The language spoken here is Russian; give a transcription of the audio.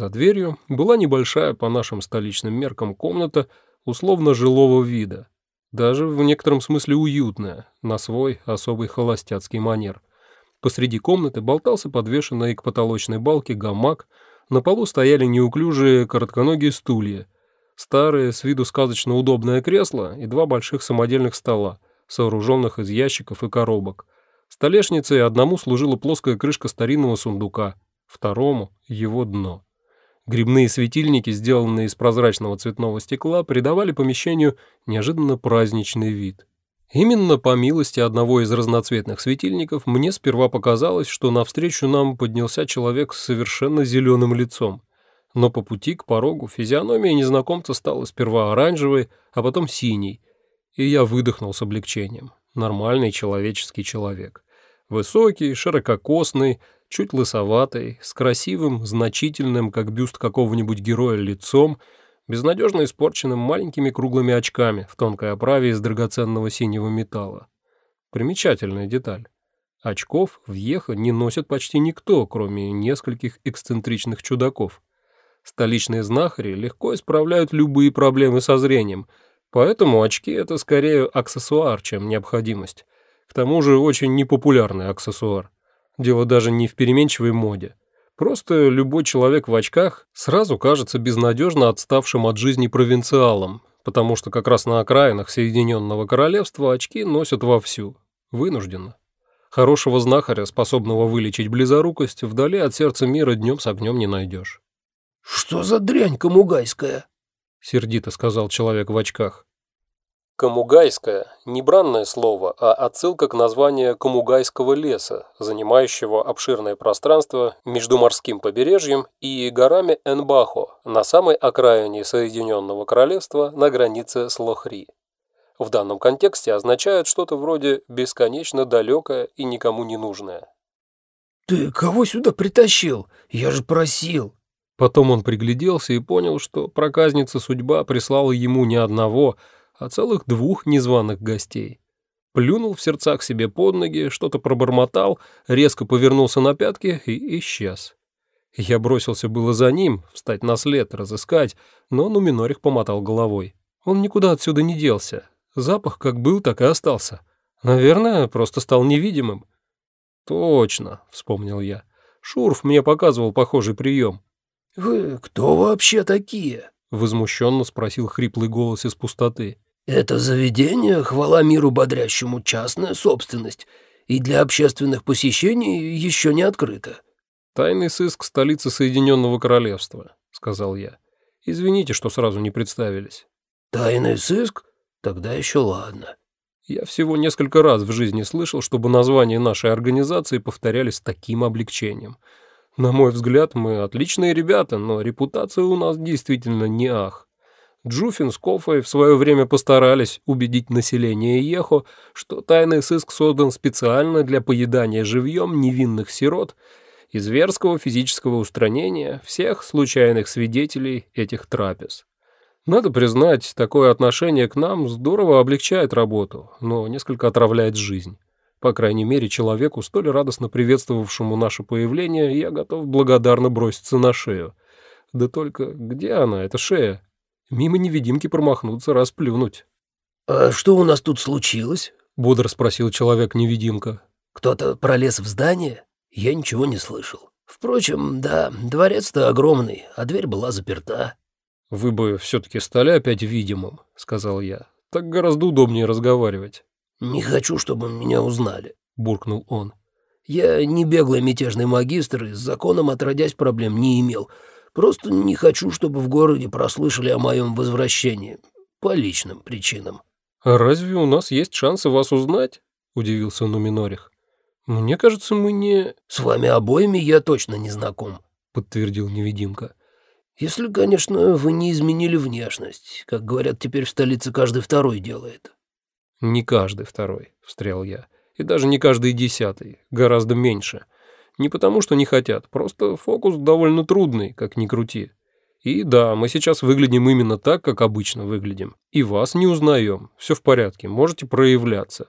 За дверью была небольшая по нашим столичным меркам комната условно жилого вида, даже в некотором смысле уютная, на свой особый холостяцкий манер. Посреди комнаты болтался подвешенный к потолочной балке гамак, на полу стояли неуклюжие коротконогие стулья, старые, с виду сказочно удобное кресло и два больших самодельных стола, сооруженных из ящиков и коробок. Столешницей одному служила плоская крышка старинного сундука, второму — его дно. Грибные светильники, сделанные из прозрачного цветного стекла, придавали помещению неожиданно праздничный вид. Именно по милости одного из разноцветных светильников мне сперва показалось, что навстречу нам поднялся человек с совершенно зеленым лицом. Но по пути к порогу физиономия незнакомца стала сперва оранжевой, а потом синей, и я выдохнул с облегчением. Нормальный человеческий человек. Высокий, ширококосный, чуть лысоватый, с красивым, значительным, как бюст какого-нибудь героя, лицом, безнадежно испорченным маленькими круглыми очками в тонкой оправе из драгоценного синего металла. Примечательная деталь. Очков в Ехо не носит почти никто, кроме нескольких эксцентричных чудаков. Столичные знахари легко исправляют любые проблемы со зрением, поэтому очки — это скорее аксессуар, чем необходимость. К тому же очень непопулярный аксессуар. Дело даже не в переменчивой моде. Просто любой человек в очках сразу кажется безнадежно отставшим от жизни провинциалом, потому что как раз на окраинах Соединенного Королевства очки носят вовсю. Вынужденно. Хорошего знахаря, способного вылечить близорукость, вдали от сердца мира днем с огнем не найдешь. «Что за дрянь камугайская?» — сердито сказал человек в очках. Камугайское – не бранное слово, а отсылка к названию Камугайского леса, занимающего обширное пространство между морским побережьем и горами Энбахо на самой окраине Соединенного Королевства на границе с Лохри. В данном контексте означает что-то вроде «бесконечно далекое и никому не нужное». «Ты кого сюда притащил? Я же просил!» Потом он пригляделся и понял, что проказница судьба прислала ему не одного – а целых двух незваных гостей. Плюнул в сердцах себе под ноги, что-то пробормотал, резко повернулся на пятки и исчез. Я бросился было за ним, встать на след, разыскать, но Нуминорих помотал головой. Он никуда отсюда не делся. Запах как был, так и остался. Наверное, просто стал невидимым. «Точно», — вспомнил я. «Шурф мне показывал похожий прием». «Вы кто вообще такие?» — возмущенно спросил хриплый голос из пустоты. Это заведение, хвала миру бодрящему, частная собственность, и для общественных посещений еще не открыто». «Тайный сыск столицы Соединенного Королевства», — сказал я. «Извините, что сразу не представились». «Тайный сыск? Тогда еще ладно». Я всего несколько раз в жизни слышал, чтобы названия нашей организации повторялись с таким облегчением. На мой взгляд, мы отличные ребята, но репутация у нас действительно не ах. Джуфин с Кофой в свое время постарались убедить население Ехо, что тайный сыск создан специально для поедания живьем невинных сирот и зверского физического устранения всех случайных свидетелей этих трапез. Надо признать, такое отношение к нам здорово облегчает работу, но несколько отравляет жизнь. По крайней мере, человеку, столь радостно приветствовавшему наше появление, я готов благодарно броситься на шею. Да только где она, эта шея? Мимо невидимки промахнуться, расплюнуть. «А что у нас тут случилось?» — бодро спросил человек-невидимка. «Кто-то пролез в здание? Я ничего не слышал. Впрочем, да, дворец-то огромный, а дверь была заперта». «Вы бы все-таки стали опять видимым», — сказал я. «Так гораздо удобнее разговаривать». «Не хочу, чтобы меня узнали», — буркнул он. «Я не беглый мятежный магистр и с законом отродясь проблем не имел». Просто не хочу, чтобы в городе прослышали о моем возвращении. По личным причинам». «А разве у нас есть шансы вас узнать?» — удивился Нуминорих. «Мне кажется, мы не...» «С вами обоими я точно не знаком», — подтвердил невидимка. «Если, конечно, вы не изменили внешность. Как говорят, теперь в столице каждый второй делает». «Не каждый второй», — встрял я. «И даже не каждый десятый. Гораздо меньше. Не потому, что не хотят, просто фокус довольно трудный, как ни крути. И да, мы сейчас выглядим именно так, как обычно выглядим. И вас не узнаем. Все в порядке, можете проявляться.